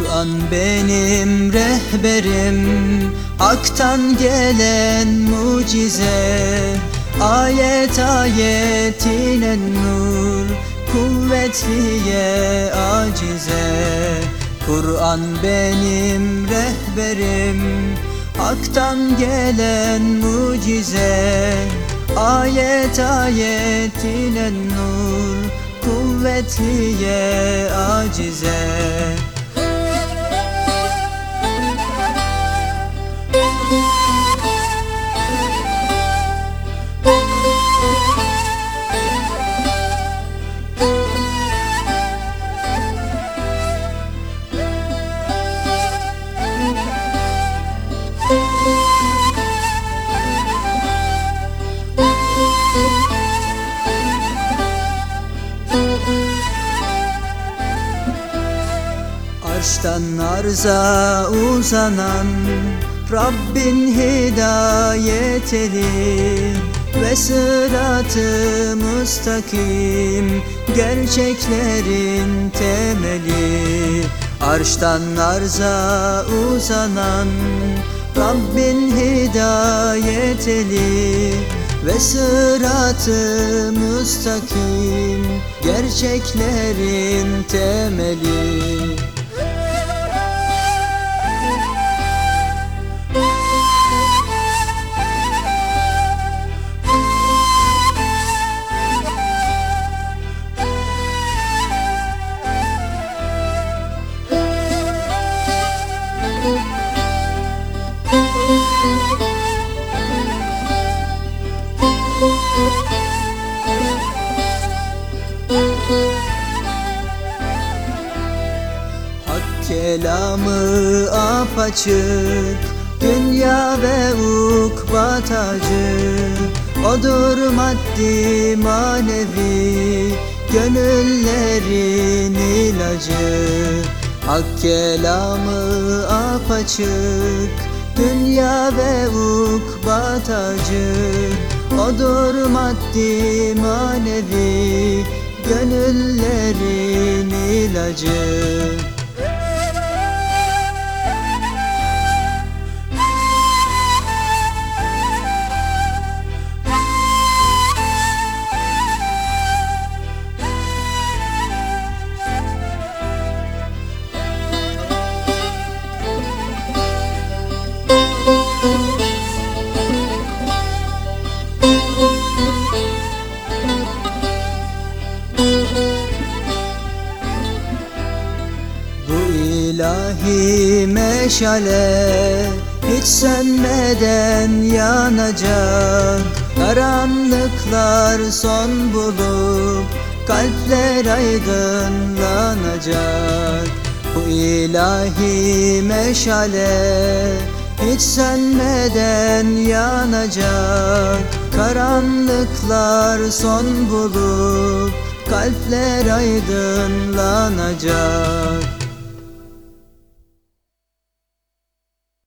Kur'an benim rehberim Hak'tan gelen mucize Ayet ayetine nur Kuvvetliye acize. Kur'an benim rehberim Hak'tan gelen mucize Ayet ayetine nur Kuvvetliye acize arza uzanan Rabbin hidayet eli Ve sıratı müstakim Gerçeklerin temeli. Arştan arza uzanan Rabbin hidayet eli ve sıratı müstakim Gerçeklerin temeli kelamı apaçık. Dünya ve ukba tacı Odur maddi manevi Gönüllerin ilacı. Hak kelamı apaçık. Dünya ve ukba tacı Odur maddi manevi Gönüllerin ilacı ilahi meşale hiç sönmeden yanacak Karanlıklar son bulup kalpler aydınlanacak. Bu ilahi meşale hiç sönmeden yanacak. Karanlıklar son bulup kalpler aydınlanacak